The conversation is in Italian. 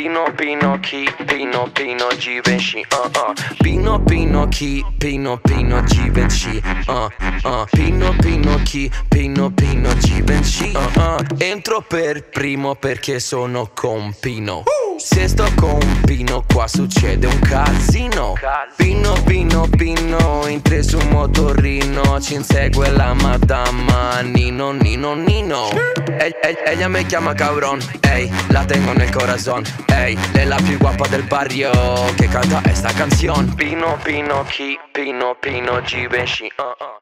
Pino, chi, Pino, Pino, Givenchy, uh, uh. Pino, Pino, chi, Pino, Pino, Givenchy, uh, uh. Pino, Pino, chi, Pino, Pino, Givenchy, uh, uh. Entro per primo perché sono con Pino. Se sto con Pino qua succede un casino Pino, Pino, Pino, in tre su motorino Ci insegue la madama, no, ni no, ni no. Ella, me llama cabrón, ey, la tengo en el corazón, ey, es la más guapa del barrio que canta esta canción. Pino, Pino, Ki, Pino, Pino, Givenchy, uh, uh.